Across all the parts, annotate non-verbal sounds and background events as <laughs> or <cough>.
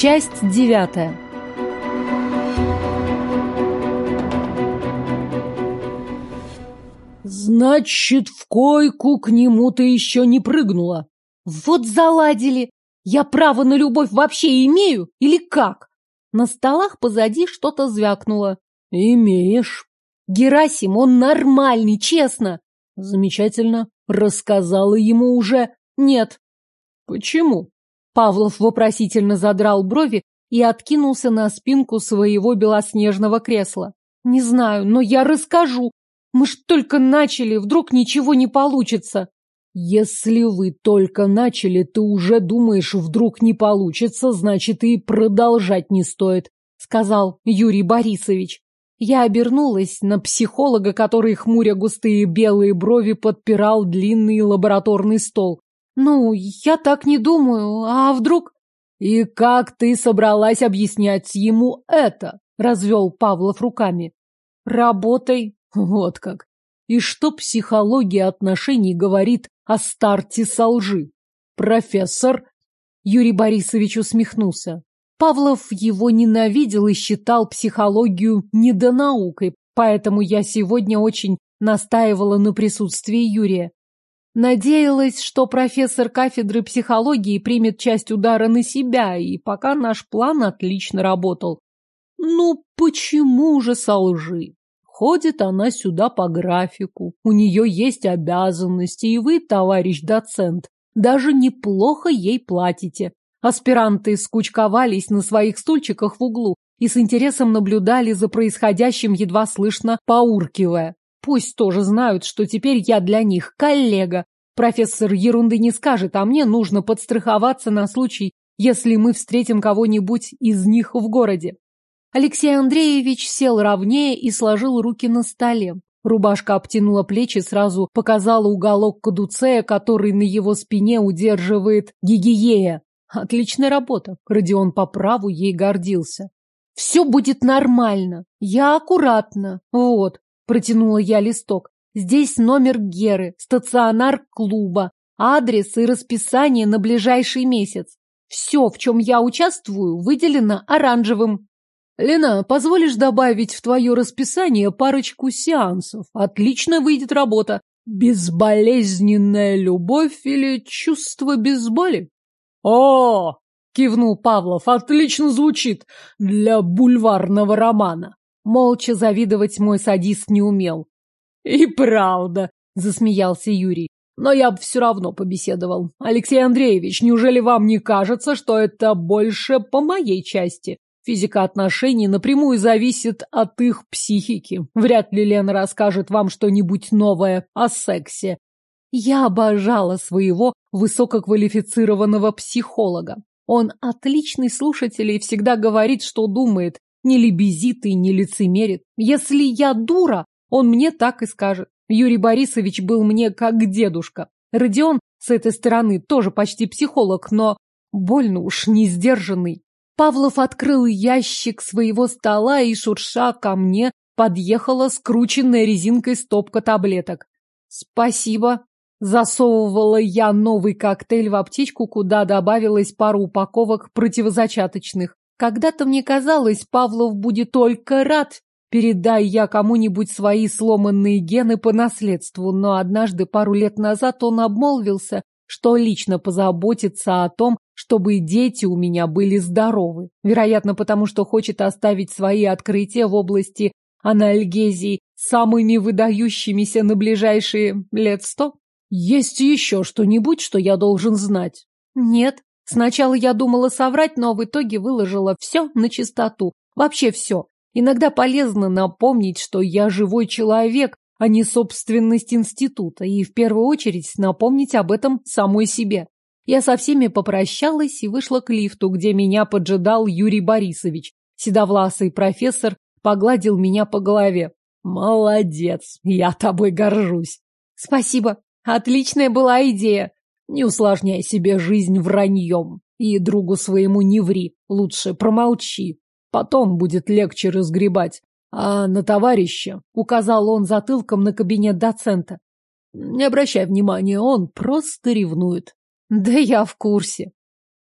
Часть девятая. Значит, в койку к нему ты еще не прыгнула. Вот заладили. Я право на любовь вообще имею или как? На столах позади что-то звякнуло. Имеешь. Герасим, он нормальный, честно. Замечательно. Рассказала ему уже. Нет. Почему? Павлов вопросительно задрал брови и откинулся на спинку своего белоснежного кресла. Не знаю, но я расскажу. Мы ж только начали, вдруг ничего не получится. Если вы только начали, ты уже думаешь, вдруг не получится, значит и продолжать не стоит, сказал Юрий Борисович. Я обернулась на психолога, который, хмуря густые белые брови, подпирал длинный лабораторный стол. «Ну, я так не думаю. А вдруг...» «И как ты собралась объяснять ему это?» — развел Павлов руками. «Работой». «Вот как. И что психология отношений говорит о старте со лжи? Профессор...» Юрий Борисович усмехнулся. Павлов его ненавидел и считал психологию недонаукой, поэтому я сегодня очень настаивала на присутствии Юрия. Надеялась, что профессор кафедры психологии примет часть удара на себя, и пока наш план отлично работал. Ну, почему же со лжи? Ходит она сюда по графику, у нее есть обязанности, и вы, товарищ доцент, даже неплохо ей платите. Аспиранты скучковались на своих стульчиках в углу и с интересом наблюдали за происходящим, едва слышно поуркивая. Пусть тоже знают, что теперь я для них коллега. Профессор ерунды не скажет, а мне нужно подстраховаться на случай, если мы встретим кого-нибудь из них в городе. Алексей Андреевич сел ровнее и сложил руки на столе. Рубашка обтянула плечи, сразу показала уголок кадуцея, который на его спине удерживает гигиея. Отличная работа. Родион по праву ей гордился. Все будет нормально. Я аккуратно. Вот, протянула я листок. Здесь номер Геры, стационар клуба, адрес и расписание на ближайший месяц. Все, в чем я участвую, выделено оранжевым. Лена, позволишь добавить в твое расписание парочку сеансов? Отлично выйдет работа. Безболезненная любовь или чувство без боли? О, кивнул Павлов, отлично звучит для бульварного романа. Молча завидовать мой садист не умел. И правда, засмеялся Юрий. Но я бы все равно побеседовал. Алексей Андреевич, неужели вам не кажется, что это больше по моей части? Физика отношений напрямую зависит от их психики. Вряд ли Лена расскажет вам что-нибудь новое о сексе. Я обожала своего высококвалифицированного психолога. Он отличный слушатель и всегда говорит, что думает, не лебезит и не лицемерит. Если я дура, он мне так и скажет. Юрий Борисович был мне как дедушка. Родион с этой стороны тоже почти психолог, но больно уж не сдержанный. Павлов открыл ящик своего стола и, шурша ко мне, подъехала скрученная резинкой стопка таблеток. «Спасибо», Засовывала я новый коктейль в аптечку, куда добавилась пара упаковок противозачаточных. Когда-то мне казалось, Павлов будет только рад, передай я кому-нибудь свои сломанные гены по наследству, но однажды пару лет назад он обмолвился, что лично позаботится о том, чтобы дети у меня были здоровы. Вероятно, потому что хочет оставить свои открытия в области анальгезии самыми выдающимися на ближайшие лет сто. Есть еще что-нибудь, что я должен знать? Нет. Сначала я думала соврать, но в итоге выложила все на чистоту. Вообще все. Иногда полезно напомнить, что я живой человек, а не собственность института, и в первую очередь напомнить об этом самой себе. Я со всеми попрощалась и вышла к лифту, где меня поджидал Юрий Борисович. Седовласый профессор погладил меня по голове. «Молодец, я тобой горжусь». «Спасибо. Отличная была идея. Не усложняй себе жизнь враньем. И другу своему не ври. Лучше промолчи. Потом будет легче разгребать. А на товарища, указал он затылком на кабинет доцента. Не обращай внимания, он просто ревнует. Да я в курсе.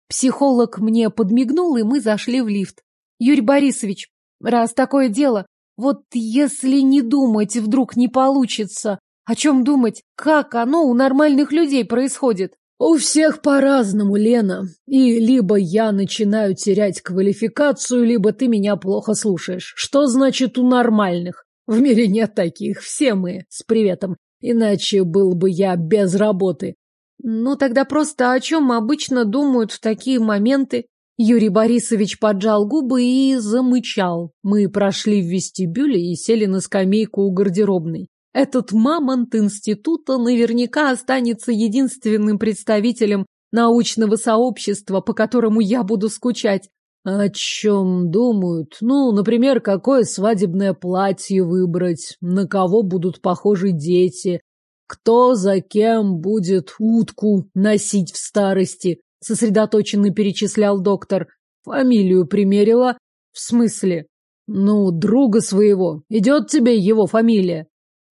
Психолог мне подмигнул, и мы зашли в лифт. Юрий Борисович, раз такое дело, вот если не думать, вдруг не получится. О чем думать? Как оно у нормальных людей происходит? У всех по-разному, Лена. И либо я начинаю терять квалификацию, либо ты меня плохо слушаешь. Что значит у нормальных? В мире нет таких, все мы с приветом. Иначе был бы я без работы. Ну тогда просто о чем обычно думают в такие моменты? Юрий Борисович поджал губы и замычал. Мы прошли в вестибюле и сели на скамейку у гардеробной. Этот мамонт института наверняка останется единственным представителем научного сообщества, по которому я буду скучать. О чем думают? Ну, например, какое свадебное платье выбрать, на кого будут похожи дети, кто за кем будет утку носить в старости, сосредоточенно перечислял доктор. Фамилию примерила. В смысле? Ну, друга своего. Идет тебе его фамилия?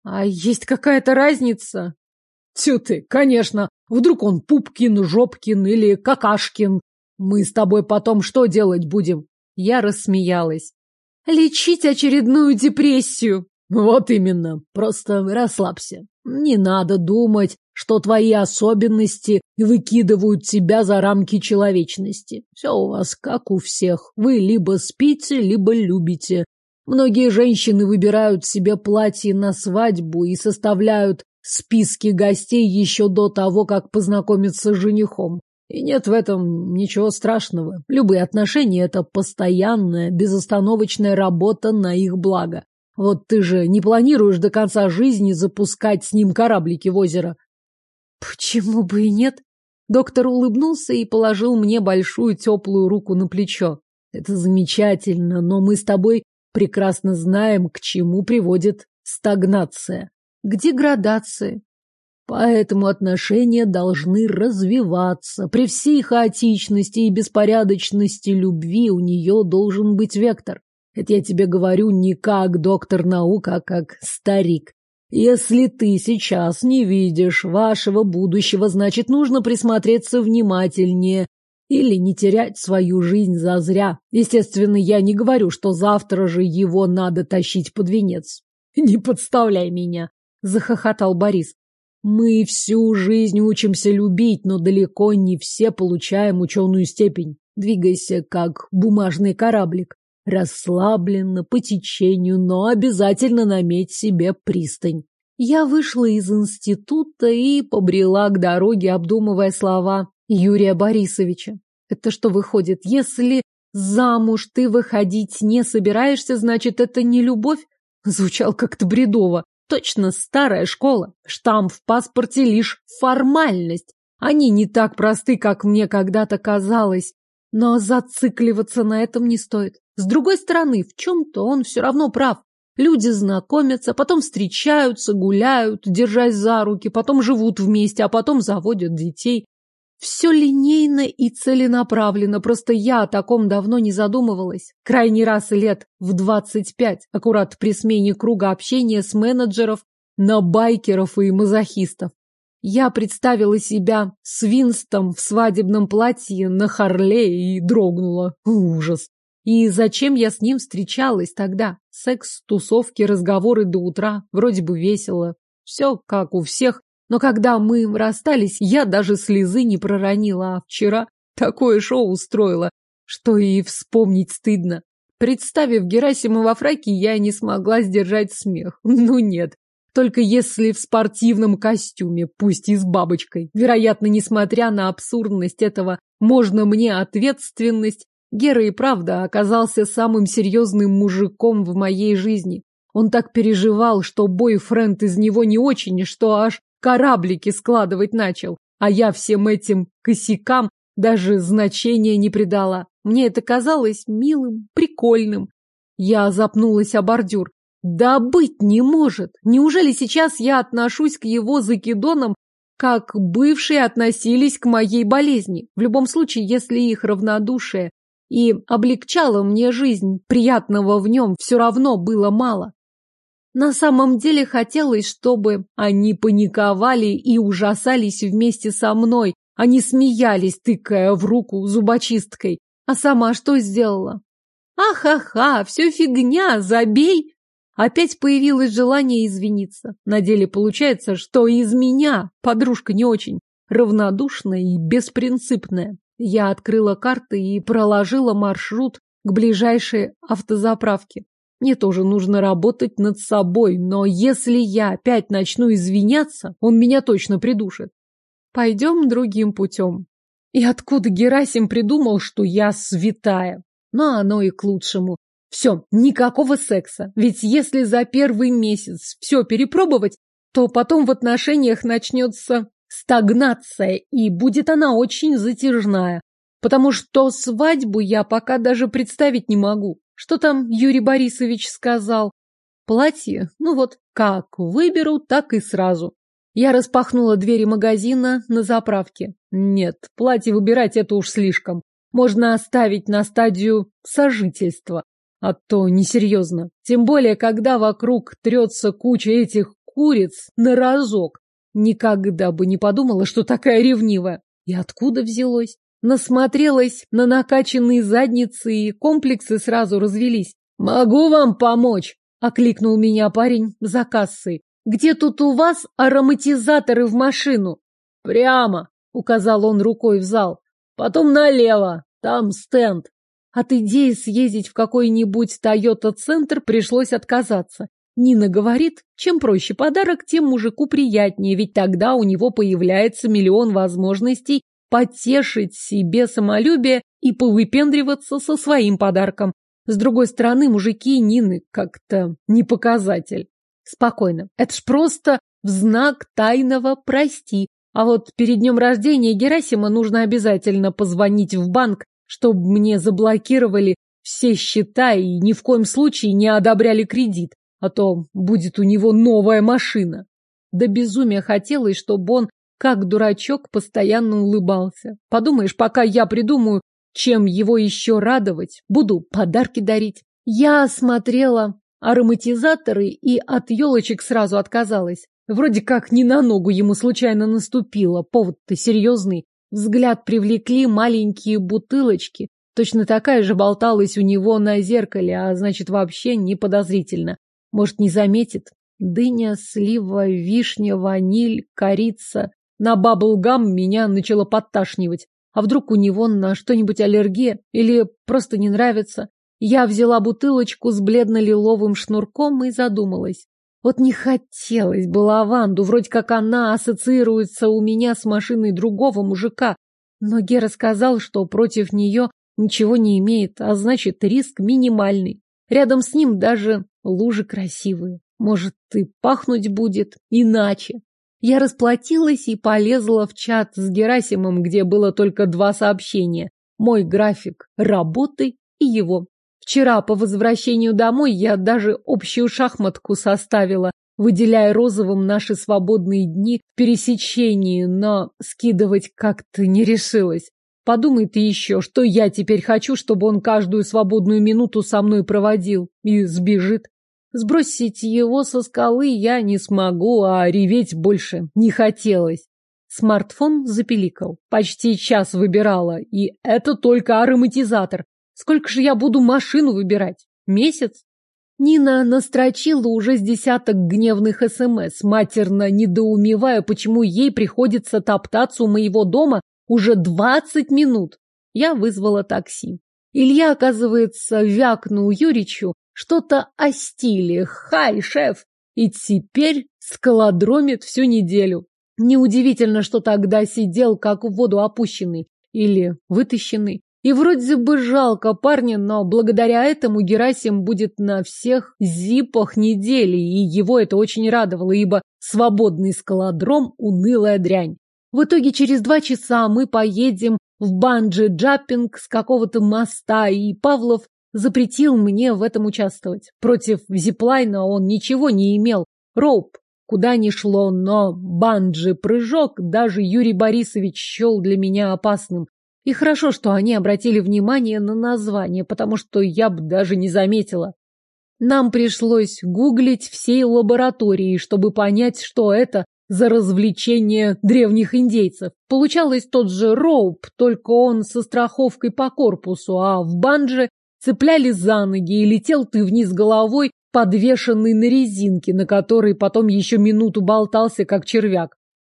А есть какая-то разница? Тю ты, конечно. Вдруг он Пупкин, Жопкин или Какашкин. Мы с тобой потом что делать будем? Я рассмеялась. Лечить очередную депрессию. Вот именно. Просто расслабься. Не надо думать, что твои особенности выкидывают тебя за рамки человечности. Все у вас как у всех. Вы либо спите, либо любите. Многие женщины выбирают себе платье на свадьбу и составляют списки гостей еще до того, как познакомиться с женихом. И нет в этом ничего страшного. Любые отношения – это постоянная, безостановочная работа на их благо. Вот ты же не планируешь до конца жизни запускать с ним кораблики в озеро. Почему бы и нет? Доктор улыбнулся и положил мне большую теплую руку на плечо. Это замечательно, но мы с тобой прекрасно знаем, к чему приводит стагнация. К деградации. Поэтому отношения должны развиваться. При всей хаотичности и беспорядочности любви у нее должен быть вектор. Это я тебе говорю не как доктор наук, а как старик. Если ты сейчас не видишь вашего будущего, значит, нужно присмотреться внимательнее или не терять свою жизнь зазря. Естественно, я не говорю, что завтра же его надо тащить под венец. <laughs> Не подставляй меня, захохотал Борис. Мы всю жизнь учимся любить, но далеко не все получаем ученую степень. Двигайся, как бумажный кораблик. Расслабленно, по течению, но обязательно наметь себе пристань. Я вышла из института и побрела к дороге, обдумывая слова Юрия Борисовича. Это что выходит, если замуж ты выходить не собираешься, значит, это не любовь? Звучал как-то бредово. Точно старая школа. Штамп в паспорте лишь формальность. Они не так просты, как мне когда-то казалось. Но зацикливаться на этом не стоит. С другой стороны, в чем-то он все равно прав. Люди знакомятся, потом встречаются, гуляют, держась за руки, потом живут вместе, а потом заводят детей. Все линейно и целенаправленно, просто я о таком давно не задумывалась. Крайний раз лет в двадцать пять, аккурат при смене круга общения с менеджеров на байкеров и мазохистов. Я представила себя свинстом в свадебном платье на Харле и дрогнула. Ужас. И зачем я с ним встречалась тогда? Секс, тусовки, разговоры до утра, вроде бы весело. Все как у всех, но когда мы расстались, я даже слезы не проронила, а вчера такое шоу устроила, что и вспомнить стыдно. Представив Герасима во фраке, я не смогла сдержать смех. <laughs> Ну нет, только если в спортивном костюме, пусть и с бабочкой. Вероятно, несмотря на абсурдность этого, можно мне ответственность. Гера и правда оказался самым серьезным мужиком в моей жизни. Он так переживал, что бойфренд из него не очень, что аж кораблики складывать начал, а я всем этим косякам даже значения не придала. Мне это казалось милым, прикольным. Я запнулась о бордюр. Да быть не может. Неужели сейчас я отношусь к его закидонам, как бывшие относились к моей болезни? В любом случае, если их равнодушие и облегчало мне жизнь, приятного в нем все равно было мало. На самом деле хотелось, чтобы они паниковали и ужасались вместе со мной Они смеялись, тыкая в руку зубочисткой. А сама что сделала? Ахаха, все фигня, забей! Опять появилось желание извиниться. На деле получается, что из меня подружка не очень равнодушная и беспринципная. Я открыла карты и проложила маршрут к ближайшей автозаправке. Мне тоже нужно работать над собой, но если я опять начну извиняться, он меня точно придушит. Пойдем другим путем. И откуда Герасим придумал, что я святая? Но оно и к лучшему. Все, никакого секса. Ведь если за первый месяц все перепробовать, то потом в отношениях начнется стагнация, и будет она очень затяжная. Потому что свадьбу я пока даже представить не могу. Что там Юрий Борисович сказал? Платье? Ну вот, как выберу, так и сразу. Я распахнула двери магазина на заправке. Нет, платье выбирать это уж слишком. Можно оставить на стадию сожительства. А то несерьезно. Тем более, когда вокруг трется куча этих куриц на разок. Никогда бы не подумала, что такая ревнивая. И откуда взялось? Насмотрелась на накачанные задницы, и комплексы сразу развелись. «Могу вам помочь?» — окликнул меня парень за кассой. «Где тут у вас ароматизаторы в машину?» «Прямо!» — указал он рукой в зал. «Потом налево, там стенд». От идеи съездить в какой-нибудь Тойота-центр пришлось отказаться. Нина говорит, чем проще подарок, тем мужику приятнее, ведь тогда у него появляется миллион возможностей потешить себе самолюбие и повыпендриваться со своим подарком. С другой стороны, мужики Нины как-то не показатель. Спокойно. Это ж просто в знак тайного «прости». А вот перед днем рождения Герасима нужно обязательно позвонить в банк, чтобы мне заблокировали все счета и ни в коем случае не одобряли кредит, а то будет у него новая машина. До безумия хотелось, чтобы он как дурачок постоянно улыбался. Подумаешь, пока я придумаю, чем его еще радовать, буду подарки дарить. Я осмотрела ароматизаторы и от елочек сразу отказалась. Вроде как не на ногу ему случайно наступила, повод-то серьезный. Взгляд привлекли маленькие бутылочки. Точно такая же болталась у него на зеркале, а значит вообще не подозрительно. Может, не заметит. Дыня, слива, вишня, ваниль, корица. На баблгам меня начало подташнивать. А вдруг у него на что-нибудь аллергия? Или просто не нравится? Я взяла бутылочку с бледно-лиловым шнурком и задумалась. Вот не хотелось бы лаванду, вроде как она ассоциируется у меня с машиной другого мужика. Но Гера сказал, что против нее ничего не имеет, а значит, риск минимальный. Рядом с ним даже лужи красивые. Может, и пахнуть будет иначе. Я расплатилась и полезла в чат с Герасимом, где было только два сообщения. Мой график работы и его. Вчера по возвращению домой я даже общую шахматку составила, выделяя розовым наши свободные дни в пересечении, но скидывать как-то не решилась. Подумай ты еще, что я теперь хочу, чтобы он каждую свободную минуту со мной проводил и сбежит. Сбросить его со скалы я не смогу, а реветь больше не хотелось. Смартфон запеликал. Почти час выбирала, и это только ароматизатор. Сколько же я буду машину выбирать? Месяц? Нина настрочила уже с десяток гневных СМС, матерно недоумевая, почему ей приходится топтаться у моего дома уже двадцать минут. Я вызвала такси. Илья, оказывается, вякнул Юричу, что-то о стиле. Хай, шеф! И теперь скалодромит всю неделю. Неудивительно, что тогда сидел как в воду опущенный или вытащенный. И вроде бы жалко парня, но благодаря этому Герасим будет на всех зипах недели, и его это очень радовало, ибо свободный скалодром – унылая дрянь. В итоге через два часа мы поедем в банджи-джампинг с какого-то моста, и Павлов запретил мне в этом участвовать. Против зиплайна он ничего не имел. Роуп куда ни шло, но банджи-прыжок даже Юрий Борисович счел для меня опасным. И хорошо, что они обратили внимание на название, потому что я бы даже не заметила. Нам пришлось гуглить всей лаборатории, чтобы понять, что это за развлечение древних индейцев. Получалось тот же роуп, только он со страховкой по корпусу, а в банже цепляли за ноги и летел ты вниз головой, подвешенный на резинке, на которой потом еще минуту болтался, как червяк.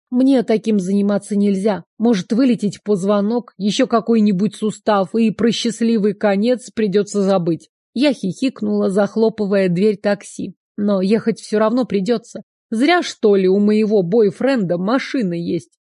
Мне таким заниматься нельзя. Может вылететь позвонок, еще какой-нибудь сустав, и про счастливый конец придется забыть. Я хихикнула, захлопывая дверь такси. Но ехать все равно придется. Зря, что ли, у моего бойфренда машина есть.